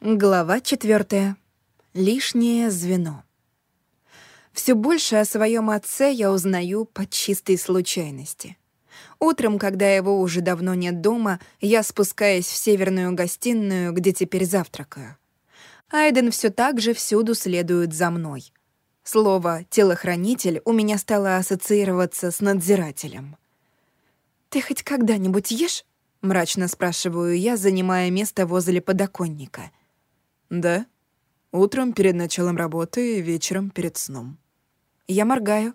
Глава четвертая. Лишнее звено. Все больше о своем отце я узнаю по чистой случайности. Утром, когда его уже давно нет дома, я спускаюсь в северную гостиную, где теперь завтракаю. Айден все так же всюду следует за мной. Слово «телохранитель» у меня стало ассоциироваться с надзирателем. «Ты хоть когда-нибудь ешь?» — мрачно спрашиваю я, занимая место возле подоконника — «Да. Утром перед началом работы и вечером перед сном». Я моргаю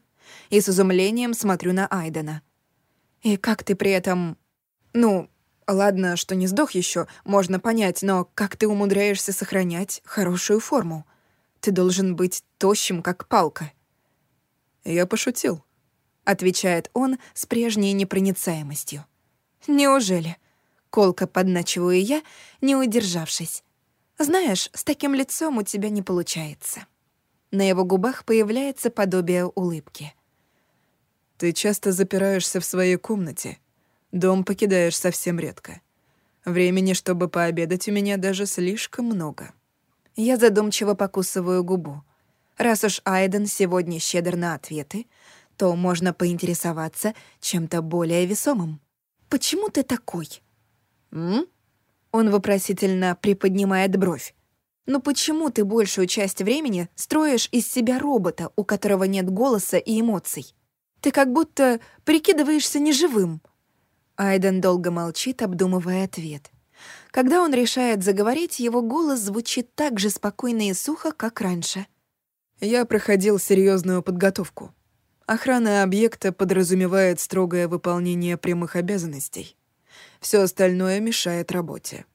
и с изумлением смотрю на Айдена. «И как ты при этом... Ну, ладно, что не сдох еще, можно понять, но как ты умудряешься сохранять хорошую форму? Ты должен быть тощим, как палка». «Я пошутил», — отвечает он с прежней непроницаемостью. «Неужели?» — колко подначиваю я, не удержавшись. Знаешь, с таким лицом у тебя не получается. На его губах появляется подобие улыбки. Ты часто запираешься в своей комнате. Дом покидаешь совсем редко. Времени, чтобы пообедать, у меня даже слишком много. Я задумчиво покусываю губу. Раз уж Айден сегодня щедр на ответы, то можно поинтересоваться чем-то более весомым. Почему ты такой? М? Он вопросительно приподнимает бровь. «Но почему ты большую часть времени строишь из себя робота, у которого нет голоса и эмоций? Ты как будто прикидываешься неживым». Айден долго молчит, обдумывая ответ. Когда он решает заговорить, его голос звучит так же спокойно и сухо, как раньше. «Я проходил серьезную подготовку. Охрана объекта подразумевает строгое выполнение прямых обязанностей. Все остальное мешает работе.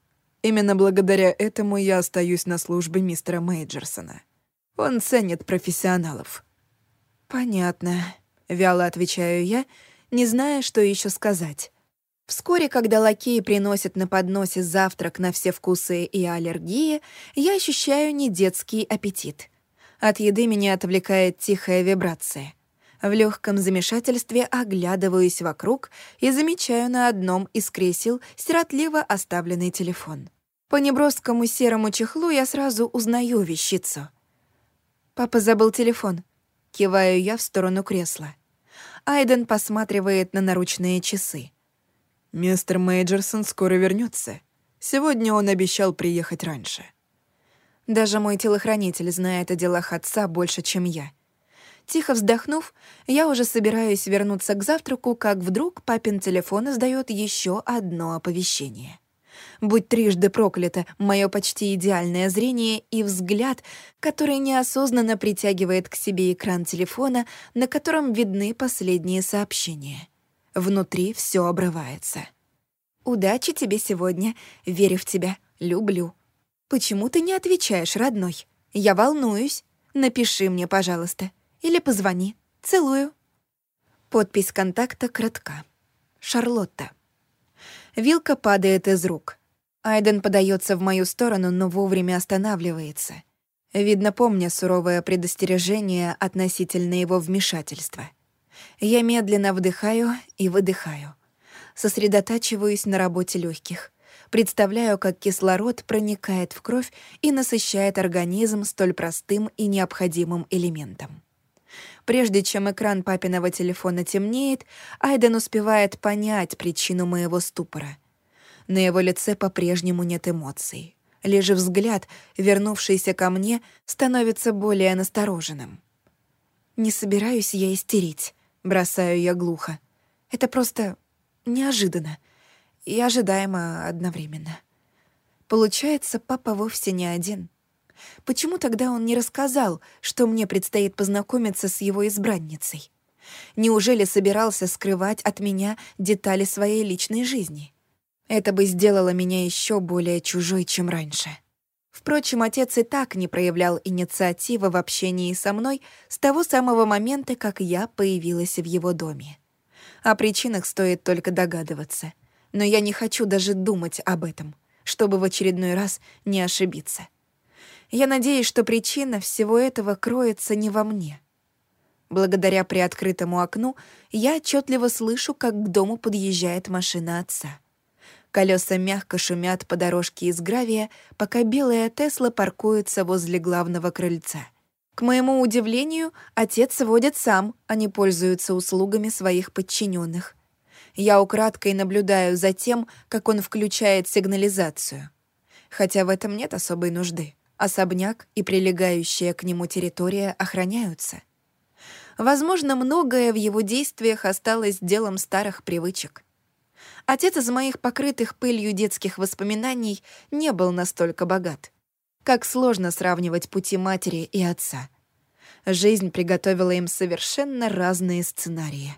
Именно благодаря этому я остаюсь на службе мистера Мейджерсона. Он ценит профессионалов. «Понятно», — вяло отвечаю я, не зная, что еще сказать. Вскоре, когда лакеи приносят на подносе завтрак на все вкусы и аллергии, я ощущаю недетский аппетит. От еды меня отвлекает тихая вибрация. В легком замешательстве оглядываюсь вокруг и замечаю на одном из кресел сиротливо оставленный телефон. По неброскому серому чехлу я сразу узнаю вещицу. «Папа забыл телефон». Киваю я в сторону кресла. Айден посматривает на наручные часы. «Мистер Мейджерсон скоро вернется. Сегодня он обещал приехать раньше». Даже мой телохранитель знает о делах отца больше, чем я. Тихо вздохнув, я уже собираюсь вернуться к завтраку, как вдруг папин телефон издает еще одно оповещение. Будь трижды проклято мое почти идеальное зрение и взгляд, который неосознанно притягивает к себе экран телефона, на котором видны последние сообщения. Внутри все обрывается. «Удачи тебе сегодня. Верю в тебя. Люблю. Почему ты не отвечаешь, родной? Я волнуюсь. Напиши мне, пожалуйста. Или позвони. Целую. Подпись контакта кратка. Шарлотта. Вилка падает из рук. Айден подается в мою сторону, но вовремя останавливается. Видно, помня суровое предостережение относительно его вмешательства. Я медленно вдыхаю и выдыхаю. Сосредотачиваюсь на работе легких. Представляю, как кислород проникает в кровь и насыщает организм столь простым и необходимым элементом. Прежде чем экран папиного телефона темнеет, Айден успевает понять причину моего ступора. На его лице по-прежнему нет эмоций. Лишь взгляд, вернувшийся ко мне, становится более настороженным. «Не собираюсь я истерить», — бросаю я глухо. «Это просто неожиданно и ожидаемо одновременно». Получается, папа вовсе не один — Почему тогда он не рассказал, что мне предстоит познакомиться с его избранницей? Неужели собирался скрывать от меня детали своей личной жизни? Это бы сделало меня еще более чужой, чем раньше. Впрочем, отец и так не проявлял инициативы в общении со мной с того самого момента, как я появилась в его доме. О причинах стоит только догадываться. Но я не хочу даже думать об этом, чтобы в очередной раз не ошибиться. Я надеюсь, что причина всего этого кроется не во мне. Благодаря приоткрытому окну я отчетливо слышу, как к дому подъезжает машина отца. Колеса мягко шумят по дорожке из гравия, пока белая Тесла паркуется возле главного крыльца. К моему удивлению, отец водит сам, а не пользуется услугами своих подчиненных. Я украдкой наблюдаю за тем, как он включает сигнализацию. Хотя в этом нет особой нужды. Особняк и прилегающая к нему территория охраняются. Возможно, многое в его действиях осталось делом старых привычек. Отец из моих покрытых пылью детских воспоминаний не был настолько богат. Как сложно сравнивать пути матери и отца. Жизнь приготовила им совершенно разные сценарии.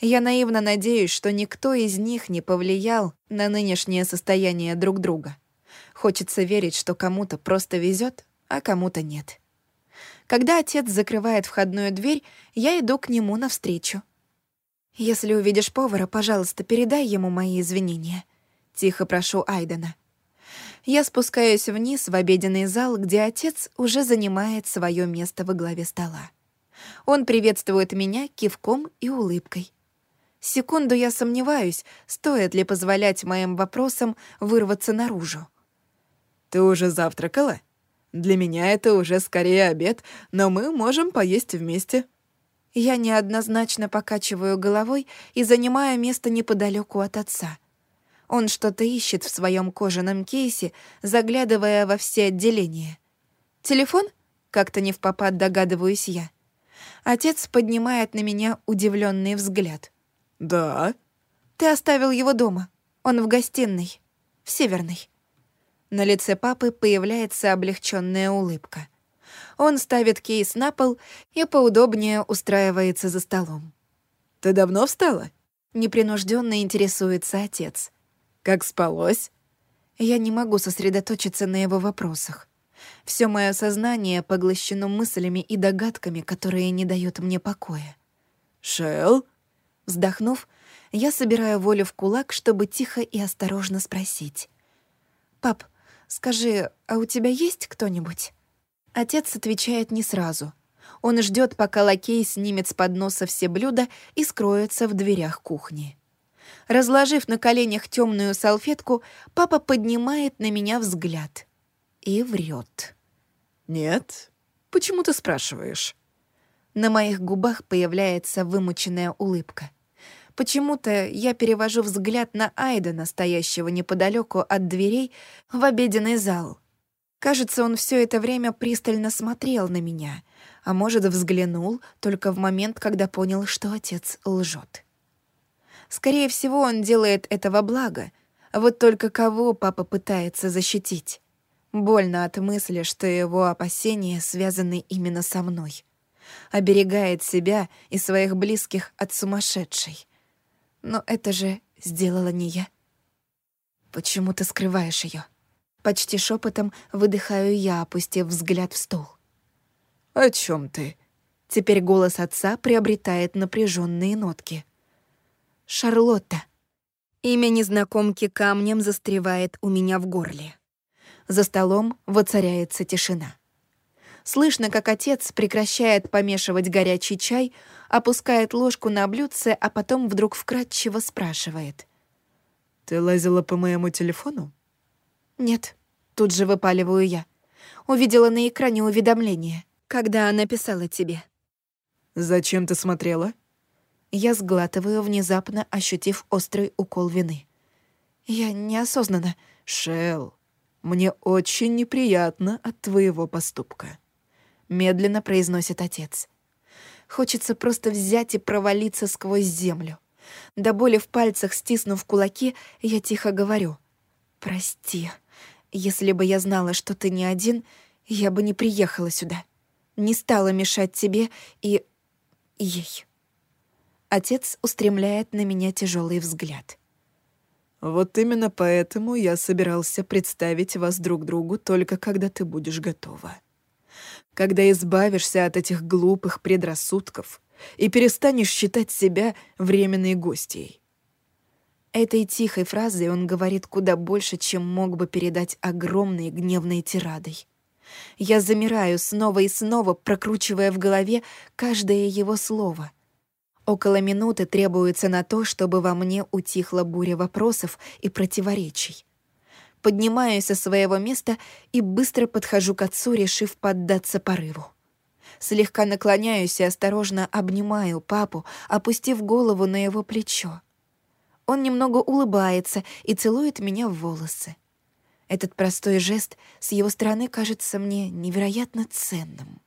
Я наивно надеюсь, что никто из них не повлиял на нынешнее состояние друг друга. Хочется верить, что кому-то просто везет, а кому-то нет. Когда отец закрывает входную дверь, я иду к нему навстречу. «Если увидишь повара, пожалуйста, передай ему мои извинения». Тихо прошу Айдена. Я спускаюсь вниз в обеденный зал, где отец уже занимает свое место во главе стола. Он приветствует меня кивком и улыбкой. Секунду я сомневаюсь, стоит ли позволять моим вопросам вырваться наружу. «Ты уже завтракала? Для меня это уже скорее обед, но мы можем поесть вместе», я неоднозначно покачиваю головой и занимаю место неподалеку от отца. Он что-то ищет в своем кожаном кейсе, заглядывая во все отделения. «Телефон?» — как-то не в попад догадываюсь я. Отец поднимает на меня удивленный взгляд. «Да». «Ты оставил его дома. Он в гостиной. В северной». На лице папы появляется облегченная улыбка. Он ставит кейс на пол и поудобнее устраивается за столом. «Ты давно встала?» Непринужденно интересуется отец. «Как спалось?» Я не могу сосредоточиться на его вопросах. Все мое сознание поглощено мыслями и догадками, которые не дают мне покоя. «Шел?» Вздохнув, я собираю волю в кулак, чтобы тихо и осторожно спросить. «Пап, скажи, а у тебя есть кто-нибудь?» Отец отвечает не сразу. Он ждет, пока лакей снимет с подноса все блюда и скроется в дверях кухни. Разложив на коленях темную салфетку, папа поднимает на меня взгляд и врет. «Нет? Почему ты спрашиваешь?» На моих губах появляется вымученная улыбка. Почему-то я перевожу взгляд на Айда, настоящего неподалеку от дверей, в обеденный зал. Кажется, он все это время пристально смотрел на меня, а может, взглянул только в момент, когда понял, что отец лжет. Скорее всего, он делает это во благо, вот только кого папа пытается защитить. Больно от мысли, что его опасения связаны именно со мной. Оберегает себя и своих близких от сумасшедшей. Но это же сделала не я. Почему ты скрываешь ее? Почти шепотом выдыхаю я, опустив взгляд в стол. «О чем ты?» Теперь голос отца приобретает напряженные нотки. «Шарлотта». Имя незнакомки камнем застревает у меня в горле. За столом воцаряется тишина. Слышно, как отец прекращает помешивать горячий чай, опускает ложку на блюдце, а потом вдруг вкратчиво спрашивает. «Ты лазила по моему телефону?» «Нет», — тут же выпаливаю я. Увидела на экране уведомление, когда она писала тебе. «Зачем ты смотрела?» Я сглатываю, внезапно ощутив острый укол вины. Я неосознанно. «Шелл, мне очень неприятно от твоего поступка», — медленно произносит отец. Хочется просто взять и провалиться сквозь землю. До боли в пальцах, стиснув кулаки, я тихо говорю. «Прости». Если бы я знала, что ты не один, я бы не приехала сюда. Не стала мешать тебе и... ей. Отец устремляет на меня тяжелый взгляд. Вот именно поэтому я собирался представить вас друг другу только когда ты будешь готова. Когда избавишься от этих глупых предрассудков и перестанешь считать себя временной гостьей. Этой тихой фразой он говорит куда больше, чем мог бы передать огромной гневной тирадой. Я замираю снова и снова, прокручивая в голове каждое его слово. Около минуты требуется на то, чтобы во мне утихла буря вопросов и противоречий. Поднимаюсь со своего места и быстро подхожу к отцу, решив поддаться порыву. Слегка наклоняюсь и осторожно обнимаю папу, опустив голову на его плечо. Он немного улыбается и целует меня в волосы. Этот простой жест с его стороны кажется мне невероятно ценным.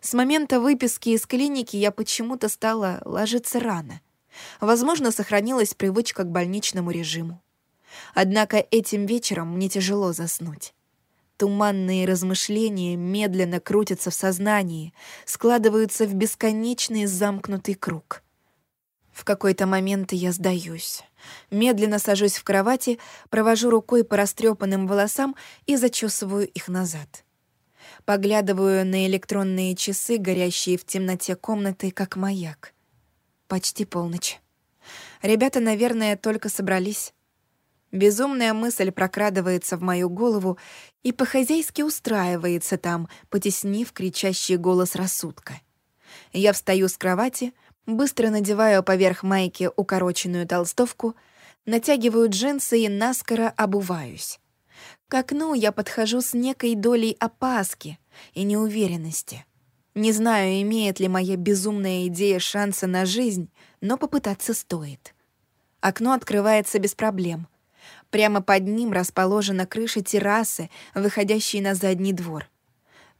С момента выписки из клиники я почему-то стала ложиться рано. Возможно, сохранилась привычка к больничному режиму. Однако этим вечером мне тяжело заснуть. Туманные размышления медленно крутятся в сознании, складываются в бесконечный замкнутый круг. В какой-то момент я сдаюсь. Медленно сажусь в кровати, провожу рукой по растрепанным волосам и зачесываю их назад. Поглядываю на электронные часы, горящие в темноте комнаты, как маяк. Почти полночь. Ребята, наверное, только собрались. Безумная мысль прокрадывается в мою голову и по-хозяйски устраивается там, потеснив кричащий голос рассудка. Я встаю с кровати, быстро надеваю поверх майки укороченную толстовку, натягиваю джинсы и наскоро обуваюсь. К окну я подхожу с некой долей опаски и неуверенности. Не знаю, имеет ли моя безумная идея шанса на жизнь, но попытаться стоит. Окно открывается без проблем. Прямо под ним расположена крыша террасы, выходящей на задний двор.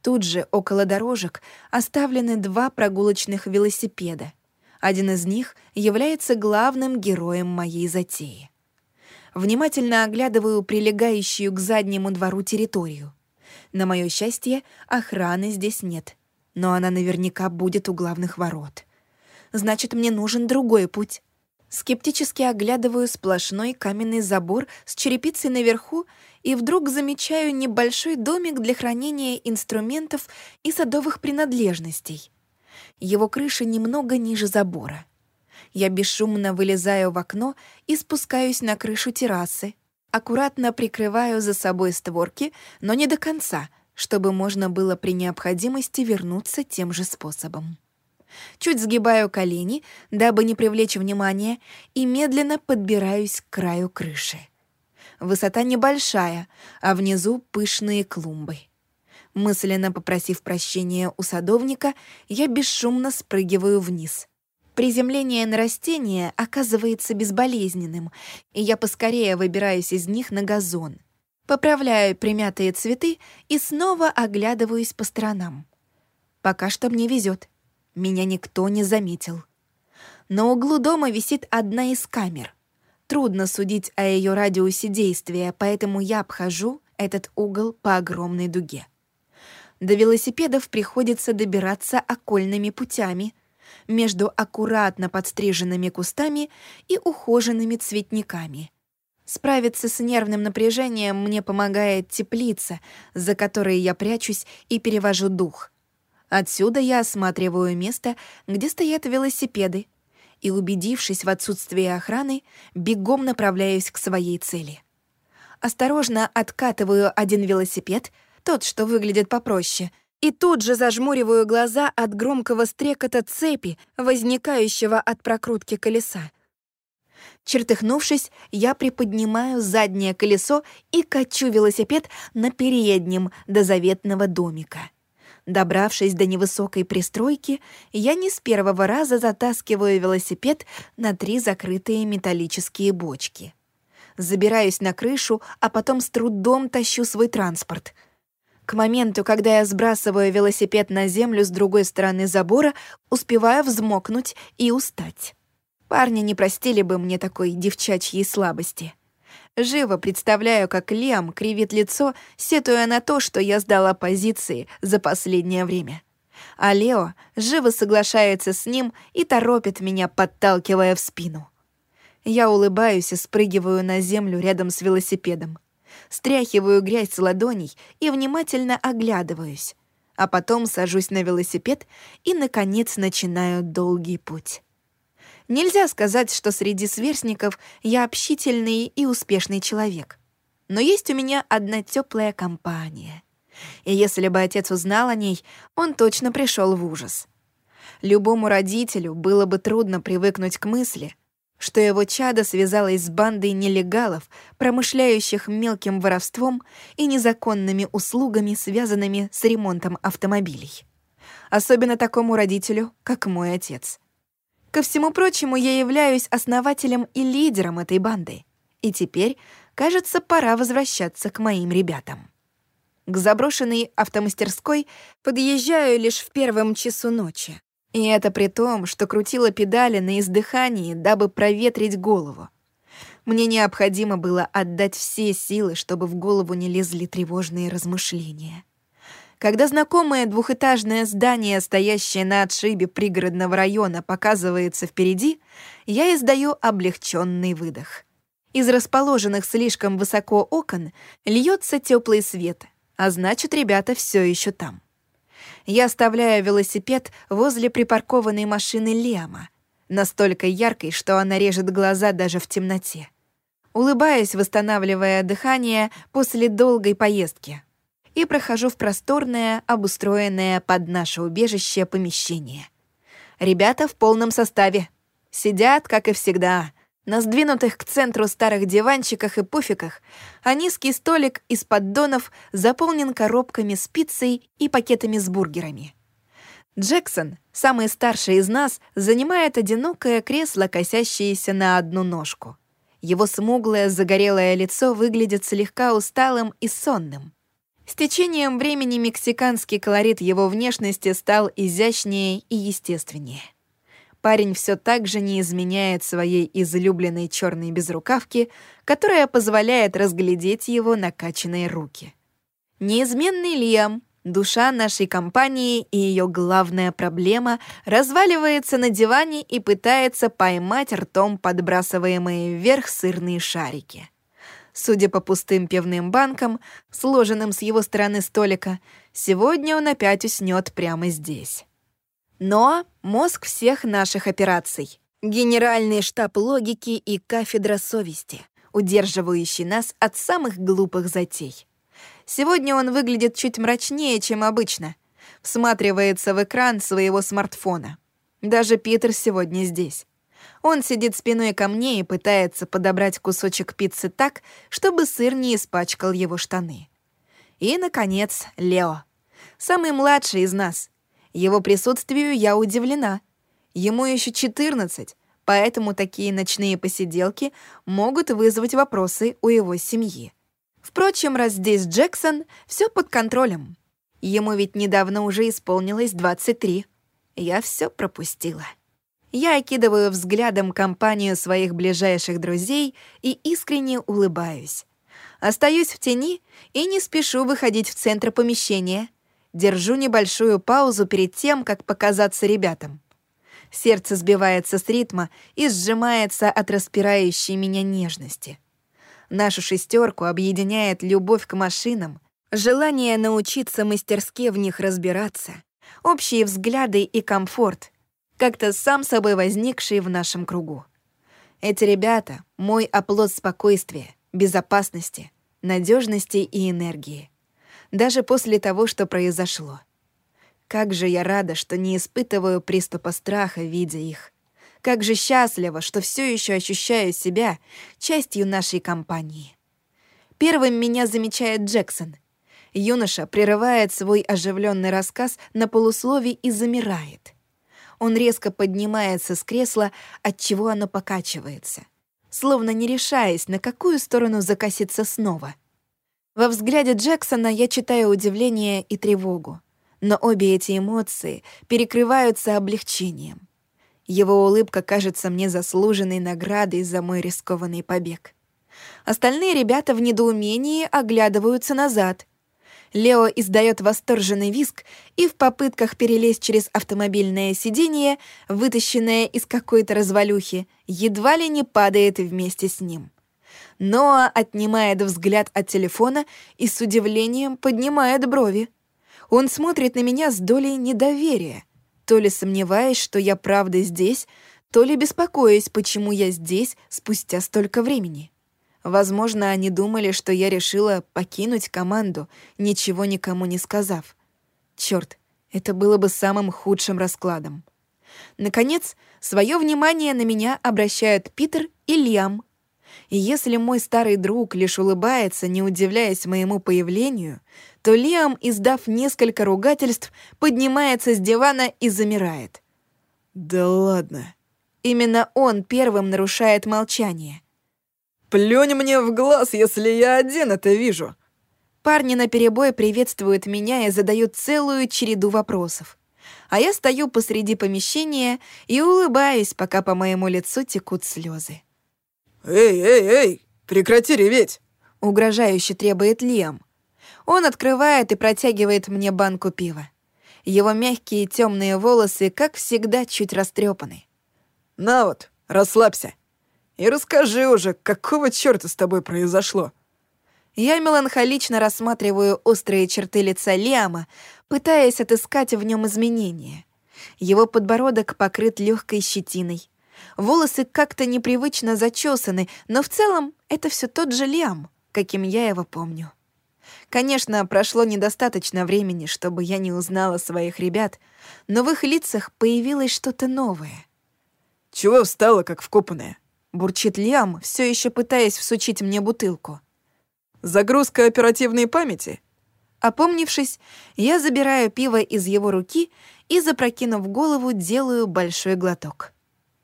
Тут же, около дорожек, оставлены два прогулочных велосипеда. Один из них является главным героем моей затеи. Внимательно оглядываю прилегающую к заднему двору территорию. На мое счастье, охраны здесь нет, но она наверняка будет у главных ворот. Значит, мне нужен другой путь. Скептически оглядываю сплошной каменный забор с черепицей наверху и вдруг замечаю небольшой домик для хранения инструментов и садовых принадлежностей. Его крыша немного ниже забора. Я бесшумно вылезаю в окно и спускаюсь на крышу террасы. Аккуратно прикрываю за собой створки, но не до конца, чтобы можно было при необходимости вернуться тем же способом. Чуть сгибаю колени, дабы не привлечь внимания, и медленно подбираюсь к краю крыши. Высота небольшая, а внизу пышные клумбы. Мысленно попросив прощения у садовника, я бесшумно спрыгиваю вниз. Приземление на растения оказывается безболезненным, и я поскорее выбираюсь из них на газон. Поправляю примятые цветы и снова оглядываюсь по сторонам. Пока что мне везет. Меня никто не заметил. На углу дома висит одна из камер. Трудно судить о ее радиусе действия, поэтому я обхожу этот угол по огромной дуге. До велосипедов приходится добираться окольными путями — между аккуратно подстриженными кустами и ухоженными цветниками. Справиться с нервным напряжением мне помогает теплица, за которой я прячусь и перевожу дух. Отсюда я осматриваю место, где стоят велосипеды, и, убедившись в отсутствии охраны, бегом направляюсь к своей цели. Осторожно откатываю один велосипед, тот, что выглядит попроще, и тут же зажмуриваю глаза от громкого стрекота цепи, возникающего от прокрутки колеса. Чертыхнувшись, я приподнимаю заднее колесо и качу велосипед на переднем до заветного домика. Добравшись до невысокой пристройки, я не с первого раза затаскиваю велосипед на три закрытые металлические бочки. Забираюсь на крышу, а потом с трудом тащу свой транспорт — к моменту, когда я сбрасываю велосипед на землю с другой стороны забора, успеваю взмокнуть и устать. Парни не простили бы мне такой девчачьей слабости. Живо представляю, как Лиам кривит лицо, сетуя на то, что я сдала позиции за последнее время. А Лео живо соглашается с ним и торопит меня, подталкивая в спину. Я улыбаюсь и спрыгиваю на землю рядом с велосипедом стряхиваю грязь с ладоней и внимательно оглядываюсь, а потом сажусь на велосипед и, наконец, начинаю долгий путь. Нельзя сказать, что среди сверстников я общительный и успешный человек. Но есть у меня одна теплая компания. И если бы отец узнал о ней, он точно пришел в ужас. Любому родителю было бы трудно привыкнуть к мысли, что его чадо связалось с бандой нелегалов, промышляющих мелким воровством и незаконными услугами, связанными с ремонтом автомобилей. Особенно такому родителю, как мой отец. Ко всему прочему, я являюсь основателем и лидером этой банды. И теперь, кажется, пора возвращаться к моим ребятам. К заброшенной автомастерской подъезжаю лишь в первом часу ночи. И это при том, что крутила педали на издыхании, дабы проветрить голову. Мне необходимо было отдать все силы, чтобы в голову не лезли тревожные размышления. Когда знакомое двухэтажное здание, стоящее на отшибе пригородного района, показывается впереди, я издаю облегченный выдох. Из расположенных слишком высоко окон льется теплый свет, а значит, ребята все еще там. Я оставляю велосипед возле припаркованной машины Лема, настолько яркой, что она режет глаза даже в темноте. Улыбаюсь, восстанавливая дыхание после долгой поездки, и прохожу в просторное, обустроенное под наше убежище помещение. Ребята в полном составе. Сидят, как и всегда, на сдвинутых к центру старых диванчиках и пуфиках, а низкий столик из поддонов заполнен коробками с пиццей и пакетами с бургерами. Джексон, самый старший из нас, занимает одинокое кресло, косящееся на одну ножку. Его смуглое загорелое лицо выглядит слегка усталым и сонным. С течением времени мексиканский колорит его внешности стал изящнее и естественнее парень все так же не изменяет своей излюбленной черной безрукавки, которая позволяет разглядеть его накачанные руки. Неизменный Лиам, душа нашей компании и ее главная проблема, разваливается на диване и пытается поймать ртом подбрасываемые вверх сырные шарики. Судя по пустым пивным банкам, сложенным с его стороны столика, сегодня он опять уснет прямо здесь. Но мозг всех наших операций. Генеральный штаб логики и кафедра совести, удерживающий нас от самых глупых затей. Сегодня он выглядит чуть мрачнее, чем обычно. Всматривается в экран своего смартфона. Даже Питер сегодня здесь. Он сидит спиной ко мне и пытается подобрать кусочек пиццы так, чтобы сыр не испачкал его штаны. И, наконец, Лео. Самый младший из нас. Его присутствию я удивлена. Ему еще 14, поэтому такие ночные посиделки могут вызвать вопросы у его семьи. Впрочем, раз здесь Джексон, все под контролем. Ему ведь недавно уже исполнилось 23. Я все пропустила. Я окидываю взглядом компанию своих ближайших друзей и искренне улыбаюсь. Остаюсь в тени и не спешу выходить в центр помещения — Держу небольшую паузу перед тем, как показаться ребятам. Сердце сбивается с ритма и сжимается от распирающей меня нежности. Нашу шестерку объединяет любовь к машинам, желание научиться мастерски в них разбираться, общие взгляды и комфорт, как-то сам собой возникшие в нашем кругу. Эти ребята — мой оплот спокойствия, безопасности, надежности и энергии даже после того, что произошло. Как же я рада, что не испытываю приступа страха, видя их. Как же счастлива, что все еще ощущаю себя частью нашей компании. Первым меня замечает Джексон. Юноша прерывает свой оживленный рассказ на полуслове и замирает. Он резко поднимается с кресла, от чего оно покачивается, словно не решаясь, на какую сторону закоситься снова — во взгляде Джексона я читаю удивление и тревогу, но обе эти эмоции перекрываются облегчением. Его улыбка кажется мне заслуженной наградой за мой рискованный побег. Остальные ребята в недоумении оглядываются назад. Лео издает восторженный визг и в попытках перелезть через автомобильное сиденье, вытащенное из какой-то развалюхи, едва ли не падает вместе с ним. Ноа отнимает взгляд от телефона и с удивлением поднимает брови. Он смотрит на меня с долей недоверия, то ли сомневаясь, что я правда здесь, то ли беспокоясь, почему я здесь спустя столько времени. Возможно, они думали, что я решила покинуть команду, ничего никому не сказав. Черт, это было бы самым худшим раскладом. Наконец, свое внимание на меня обращают Питер и Лиам. И если мой старый друг лишь улыбается, не удивляясь моему появлению, то Лиам, издав несколько ругательств, поднимается с дивана и замирает. «Да ладно». Именно он первым нарушает молчание. «Плюнь мне в глаз, если я один это вижу». Парни наперебой приветствуют меня и задают целую череду вопросов. А я стою посреди помещения и улыбаюсь, пока по моему лицу текут слезы. «Эй, эй, эй, прекрати реветь!» — угрожающе требует Лиам. Он открывает и протягивает мне банку пива. Его мягкие темные волосы, как всегда, чуть растрепаны. «На вот, расслабься. И расскажи уже, какого черта с тобой произошло?» Я меланхолично рассматриваю острые черты лица Лиама, пытаясь отыскать в нем изменения. Его подбородок покрыт легкой щетиной. Волосы как-то непривычно зачесаны, но в целом это все тот же Лиам, каким я его помню. Конечно, прошло недостаточно времени, чтобы я не узнала своих ребят, но в их лицах появилось что-то новое. «Чего встала, как вкопанная?» — бурчит Лиам, все еще пытаясь всучить мне бутылку. «Загрузка оперативной памяти?» Опомнившись, я забираю пиво из его руки и, запрокинув голову, делаю большой глоток.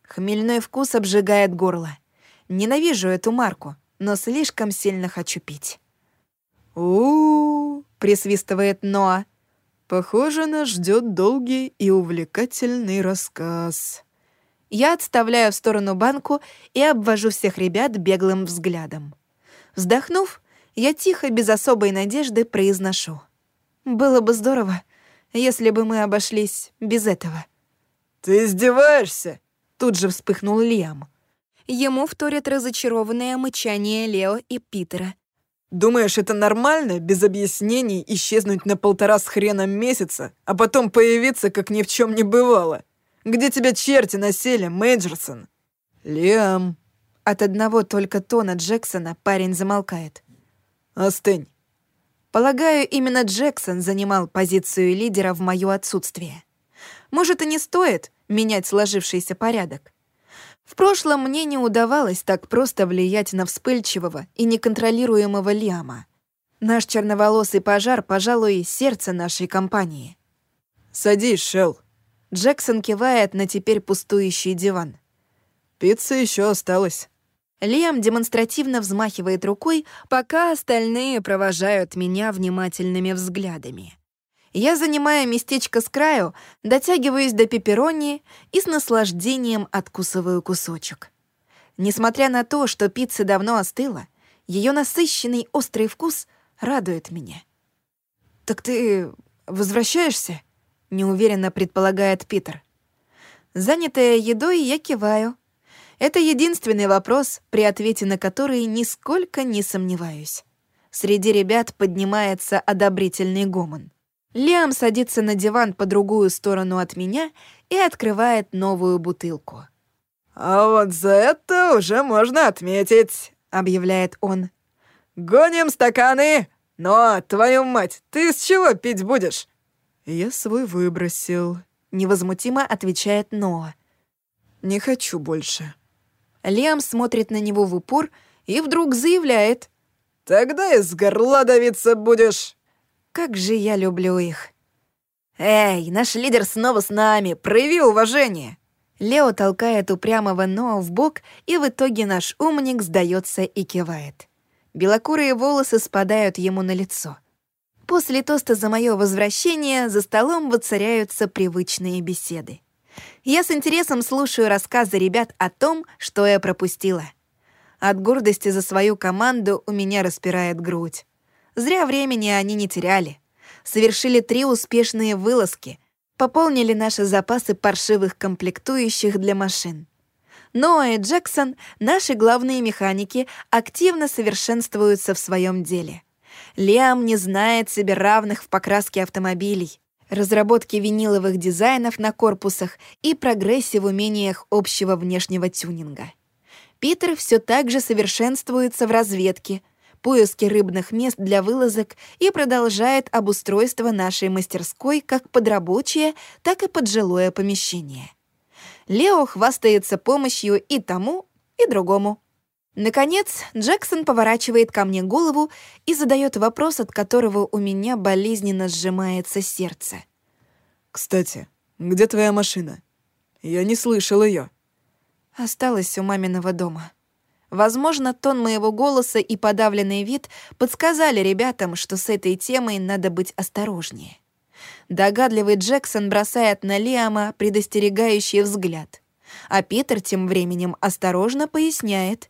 Хмельной вкус обжигает горло. Ненавижу эту марку, но слишком сильно хочу пить у, присвистывает Ноа. «Похоже, нас ждет долгий и увлекательный рассказ». Я отставляю в сторону банку и обвожу всех ребят беглым взглядом. Вздохнув, я тихо, без особой надежды, произношу. «Было бы здорово, если бы мы обошлись без этого». «Ты издеваешься?» Тут же вспыхнул Лиам. Ему вторят разочарованное мычание Лео и Питера, Думаешь, это нормально, без объяснений, исчезнуть на полтора с хреном месяца, а потом появиться, как ни в чем не бывало? Где тебя черти насели, Мэджерсон? Лиам. От одного только тона Джексона парень замолкает. Остынь. Полагаю, именно Джексон занимал позицию лидера в моё отсутствие. Может, и не стоит менять сложившийся порядок. В прошлом мне не удавалось так просто влиять на вспыльчивого и неконтролируемого Лиама. Наш черноволосый пожар, пожалуй, сердце нашей компании. «Садись, Шелл». Джексон кивает на теперь пустующий диван. «Пицца еще осталась». Лиам демонстративно взмахивает рукой, пока остальные провожают меня внимательными взглядами. Я занимаю местечко с краю, дотягиваюсь до пепперони и с наслаждением откусываю кусочек. Несмотря на то, что пицца давно остыла, ее насыщенный острый вкус радует меня. «Так ты возвращаешься?» — неуверенно предполагает Питер. Занятая едой, я киваю. Это единственный вопрос, при ответе на который нисколько не сомневаюсь. Среди ребят поднимается одобрительный гомон. Лиам садится на диван по другую сторону от меня и открывает новую бутылку. «А вот за это уже можно отметить», — объявляет он. «Гоним стаканы! Но, твою мать, ты с чего пить будешь?» «Я свой выбросил», — невозмутимо отвечает Ноа. «Не хочу больше». Лиам смотрит на него в упор и вдруг заявляет. «Тогда из горла давиться будешь». Как же я люблю их. «Эй, наш лидер снова с нами, прояви уважение!» Лео толкает упрямого Ноа в бок, и в итоге наш умник сдается и кивает. Белокурые волосы спадают ему на лицо. После тоста за мое возвращение за столом воцаряются привычные беседы. Я с интересом слушаю рассказы ребят о том, что я пропустила. От гордости за свою команду у меня распирает грудь. Зря времени они не теряли. Совершили три успешные вылазки, пополнили наши запасы паршивых комплектующих для машин. Ноа и Джексон, наши главные механики, активно совершенствуются в своем деле. Лиам не знает себе равных в покраске автомобилей, разработке виниловых дизайнов на корпусах и прогрессе в умениях общего внешнего тюнинга. Питер все так же совершенствуется в разведке — поиски рыбных мест для вылазок и продолжает обустройство нашей мастерской как под рабочее, так и под жилое помещение. Лео хвастается помощью и тому, и другому. Наконец, Джексон поворачивает ко мне голову и задает вопрос, от которого у меня болезненно сжимается сердце. «Кстати, где твоя машина? Я не слышал ее. Осталась у маминого дома. Возможно, тон моего голоса и подавленный вид подсказали ребятам, что с этой темой надо быть осторожнее. Догадливый Джексон бросает на Лиама предостерегающий взгляд, а Питер тем временем осторожно поясняет.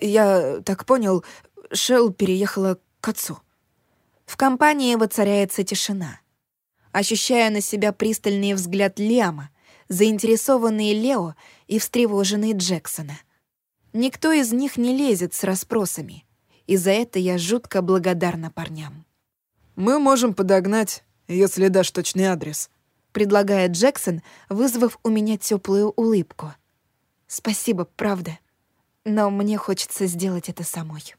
«Я так понял, Шелл переехала к отцу». В компании воцаряется тишина. Ощущаю на себя пристальный взгляд Лиама, заинтересованный Лео и встревоженный Джексона. Никто из них не лезет с расспросами, и за это я жутко благодарна парням. «Мы можем подогнать, если дашь точный адрес», — предлагает Джексон, вызвав у меня теплую улыбку. «Спасибо, правда. Но мне хочется сделать это самой».